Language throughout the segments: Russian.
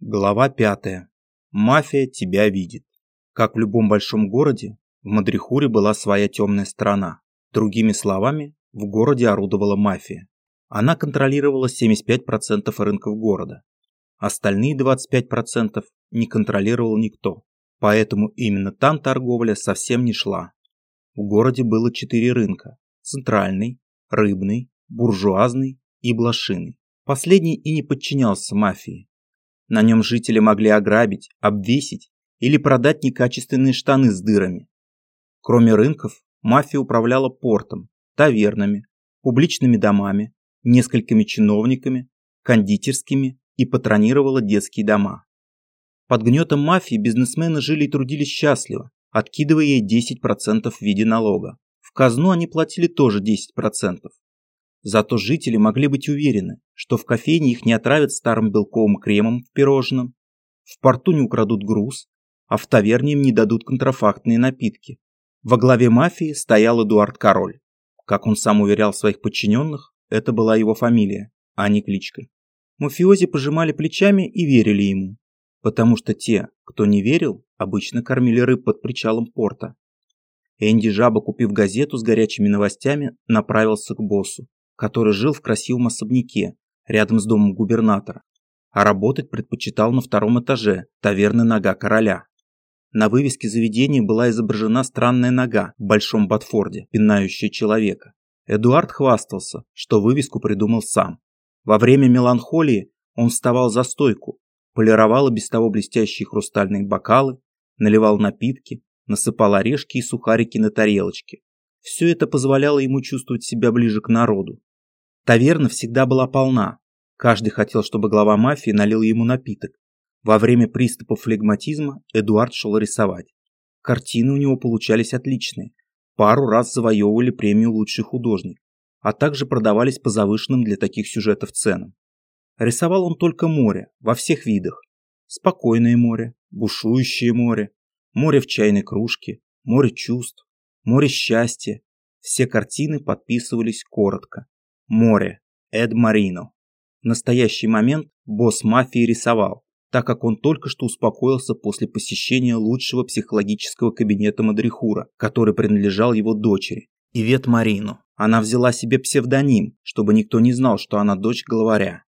Глава пятая. Мафия тебя видит. Как в любом большом городе, в Мадрихуре была своя темная сторона. Другими словами, в городе орудовала мафия. Она контролировала 75% рынков города. Остальные 25% не контролировал никто. Поэтому именно там торговля совсем не шла. В городе было четыре рынка. Центральный, рыбный, буржуазный и блошиный. Последний и не подчинялся мафии на нем жители могли ограбить, обвесить или продать некачественные штаны с дырами. Кроме рынков, мафия управляла портом, тавернами, публичными домами, несколькими чиновниками, кондитерскими и патронировала детские дома. Под гнетом мафии бизнесмены жили и трудились счастливо, откидывая ей 10% в виде налога. В казну они платили тоже 10%. Зато жители могли быть уверены, что в кофейне их не отравят старым белковым кремом в пирожном, в порту не украдут груз, а в таверне им не дадут контрафактные напитки. Во главе мафии стоял Эдуард Король. Как он сам уверял своих подчиненных, это была его фамилия, а не кличка. Мафиози пожимали плечами и верили ему, потому что те, кто не верил, обычно кормили рыб под причалом порта. Энди Жаба, купив газету с горячими новостями, направился к боссу который жил в красивом особняке рядом с домом губернатора, а работать предпочитал на втором этаже таверны «Нога короля». На вывеске заведения была изображена странная нога в большом ботфорде, пинающая человека. Эдуард хвастался, что вывеску придумал сам. Во время меланхолии он вставал за стойку, полировал и без того блестящие хрустальные бокалы, наливал напитки, насыпал орешки и сухарики на тарелочки. Все это позволяло ему чувствовать себя ближе к народу. Таверна всегда была полна. Каждый хотел, чтобы глава мафии налил ему напиток. Во время приступов флегматизма Эдуард шел рисовать. Картины у него получались отличные. Пару раз завоевывали премию «Лучший художник», а также продавались по завышенным для таких сюжетов ценам. Рисовал он только море, во всех видах. Спокойное море, бушующее море, море в чайной кружке, море чувств, море счастья. Все картины подписывались коротко. Море. Эд Марино. В настоящий момент босс мафии рисовал, так как он только что успокоился после посещения лучшего психологического кабинета Мадрихура, который принадлежал его дочери, Ивет Марино. Она взяла себе псевдоним, чтобы никто не знал, что она дочь главаря.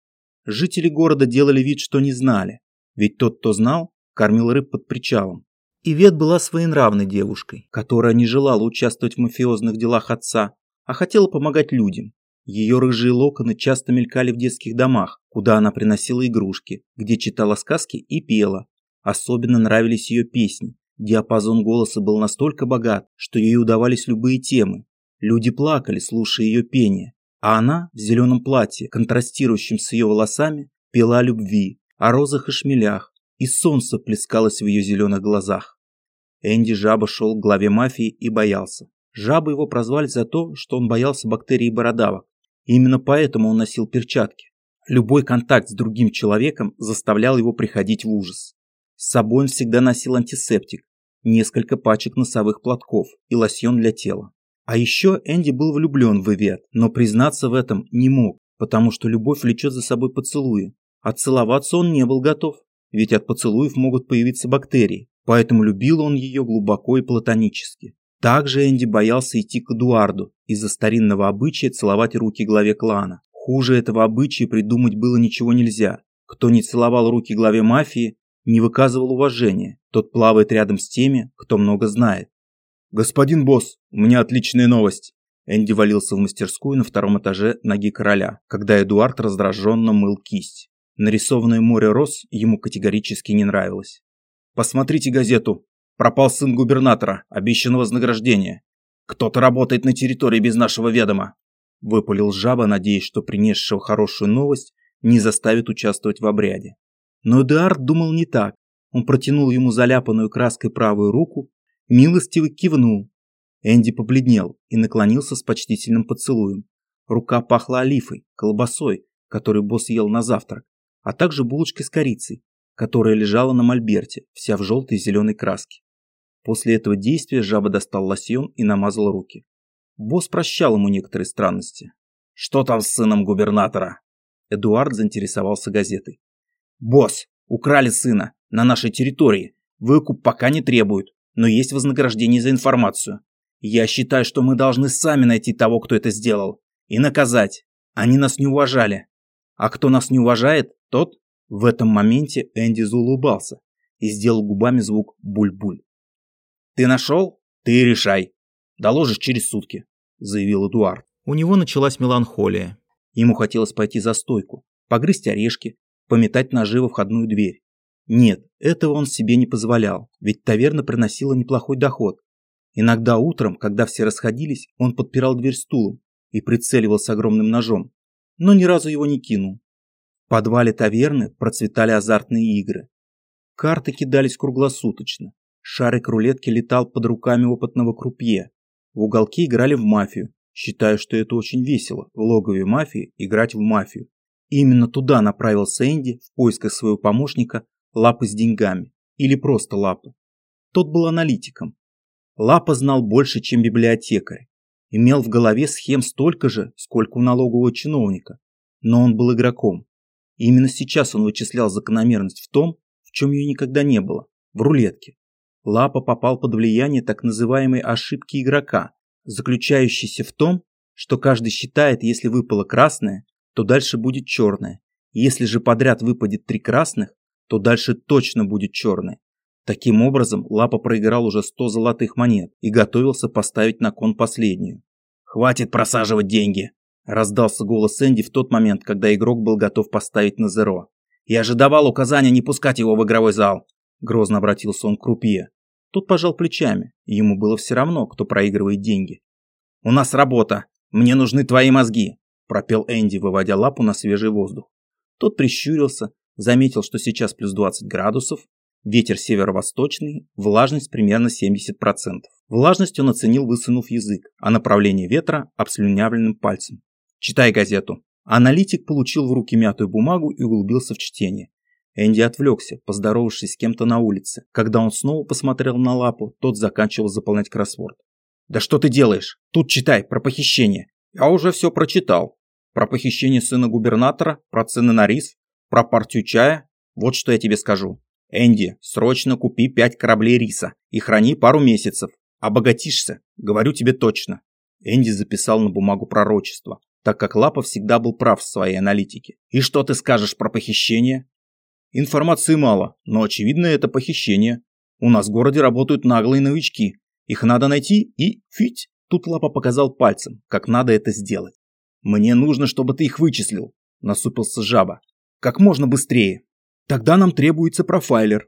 Жители города делали вид, что не знали, ведь тот, кто знал, кормил рыб под причалом. Ивет была своенравной девушкой, которая не желала участвовать в мафиозных делах отца, а хотела помогать людям. Ее рыжие локоны часто мелькали в детских домах, куда она приносила игрушки, где читала сказки и пела. Особенно нравились ее песни. Диапазон голоса был настолько богат, что ей удавались любые темы. Люди плакали, слушая ее пение. А она в зеленом платье, контрастирующем с ее волосами, пела о любви, о розах и шмелях, и солнце плескалось в ее зеленых глазах. Энди Жаба шел к главе мафии и боялся. Жабы его прозвали за то, что он боялся бактерий бородавок. Именно поэтому он носил перчатки. Любой контакт с другим человеком заставлял его приходить в ужас. С собой он всегда носил антисептик, несколько пачек носовых платков и лосьон для тела. А еще Энди был влюблен в Ивет, но признаться в этом не мог, потому что любовь влечет за собой поцелуи. А целоваться он не был готов, ведь от поцелуев могут появиться бактерии, поэтому любил он ее глубоко и платонически. Также Энди боялся идти к Эдуарду из-за старинного обычая целовать руки главе клана. Хуже этого обычая придумать было ничего нельзя. Кто не целовал руки главе мафии, не выказывал уважения. Тот плавает рядом с теми, кто много знает. «Господин босс, у меня отличная новость!» Энди валился в мастерскую на втором этаже ноги короля, когда Эдуард раздраженно мыл кисть. Нарисованное море роз ему категорически не нравилось. «Посмотрите газету. Пропал сын губернатора, обещанного вознаграждения. Кто-то работает на территории без нашего ведома. Выпалил жаба, надеясь, что принесшего хорошую новость не заставит участвовать в обряде. Но Эдуард думал не так. Он протянул ему заляпанную краской правую руку, милостиво кивнул. Энди побледнел и наклонился с почтительным поцелуем. Рука пахла олифой, колбасой, которую босс ел на завтрак, а также булочкой с корицей, которая лежала на мольберте, вся в желтой и зеленой краске. После этого действия жаба достал лосьон и намазал руки. Босс прощал ему некоторые странности. «Что там с сыном губернатора?» Эдуард заинтересовался газетой. «Босс, Украли сына на нашей территории. Выкуп пока не требуют, но есть вознаграждение за информацию. Я считаю, что мы должны сами найти того, кто это сделал, и наказать. Они нас не уважали. А кто нас не уважает, тот... В этом моменте Энди заулыбался и сделал губами звук буль-буль. «Ты нашел? Ты решай. Доложишь через сутки», — заявил Эдуард. У него началась меланхолия. Ему хотелось пойти за стойку, погрызть орешки, пометать ножи во входную дверь. Нет, этого он себе не позволял, ведь таверна приносила неплохой доход. Иногда утром, когда все расходились, он подпирал дверь стулом и прицеливался огромным ножом, но ни разу его не кинул. В подвале таверны процветали азартные игры. Карты кидались круглосуточно. Шарик рулетки летал под руками опытного крупье. В уголке играли в мафию, считая, что это очень весело в логове мафии играть в мафию. Именно туда направился Энди в поисках своего помощника Лапы с деньгами или просто Лапы. Тот был аналитиком. Лапа знал больше, чем библиотекарь. Имел в голове схем столько же, сколько у налогового чиновника. Но он был игроком. И именно сейчас он вычислял закономерность в том, в чем ее никогда не было – в рулетке. Лапа попал под влияние так называемой ошибки игрока, заключающейся в том, что каждый считает, если выпало красное, то дальше будет черное. Если же подряд выпадет три красных, то дальше точно будет черное. Таким образом, Лапа проиграл уже 100 золотых монет и готовился поставить на кон последнюю. «Хватит просаживать деньги!» – раздался голос Энди в тот момент, когда игрок был готов поставить на зеро. «Я же давал указание не пускать его в игровой зал!» – грозно обратился он к крупье. Тот пожал плечами, ему было все равно, кто проигрывает деньги. «У нас работа! Мне нужны твои мозги!» – пропел Энди, выводя лапу на свежий воздух. Тот прищурился, заметил, что сейчас плюс 20 градусов, ветер северо-восточный, влажность примерно 70%. Влажность он оценил, высунув язык, а направление ветра – обслюнявленным пальцем. «Читай газету». Аналитик получил в руки мятую бумагу и углубился в чтение. Энди отвлекся, поздоровавшись с кем-то на улице. Когда он снова посмотрел на лапу, тот заканчивал заполнять кроссворд. «Да что ты делаешь? Тут читай, про похищение». «Я уже все прочитал. Про похищение сына губернатора, про цены на рис, про партию чая. Вот что я тебе скажу. Энди, срочно купи пять кораблей риса и храни пару месяцев. Обогатишься, говорю тебе точно». Энди записал на бумагу пророчество, так как Лапа всегда был прав в своей аналитике. «И что ты скажешь про похищение?» Информации мало, но очевидно это похищение. У нас в городе работают наглые новички. Их надо найти и фить. Тут Лапа показал пальцем, как надо это сделать. Мне нужно, чтобы ты их вычислил, насупился жаба. Как можно быстрее. Тогда нам требуется профайлер,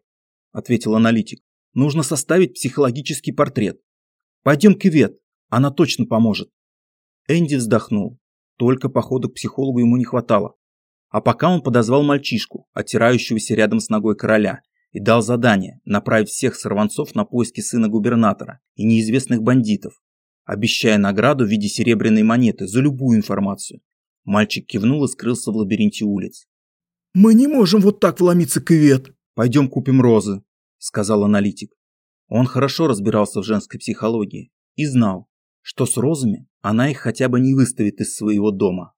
ответил аналитик. Нужно составить психологический портрет. Пойдем к Ивет, она точно поможет. Энди вздохнул. Только похода к психологу ему не хватало. А пока он подозвал мальчишку, оттирающегося рядом с ногой короля, и дал задание направить всех сорванцов на поиски сына губернатора и неизвестных бандитов, обещая награду в виде серебряной монеты за любую информацию. Мальчик кивнул и скрылся в лабиринте улиц. «Мы не можем вот так вломиться к Ивет!» «Пойдем купим розы», — сказал аналитик. Он хорошо разбирался в женской психологии и знал, что с розами она их хотя бы не выставит из своего дома.